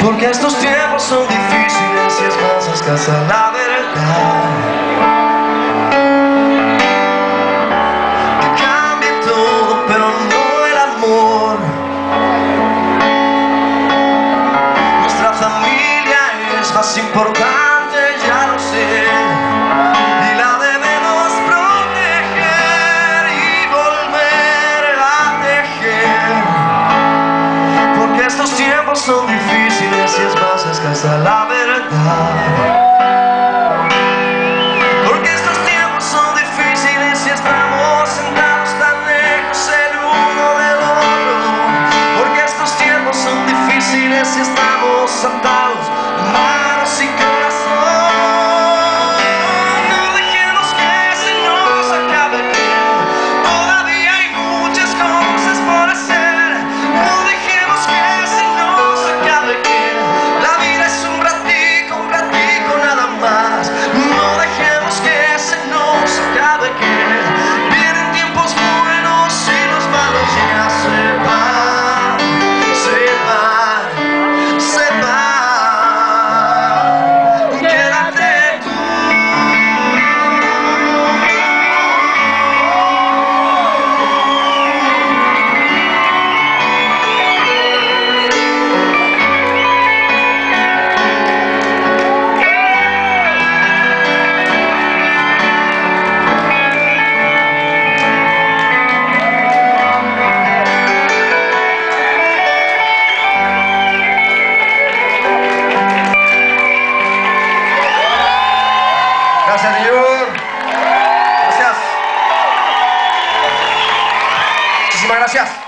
Porque estos tiempos son difíciles y es más escasa la verdad. Que cambie todo pero no el amor. Nuestra familia es más importante, ya lo sé. So. there's a love in a God. Gracias, señor. Gracias. Muchísimas gracias.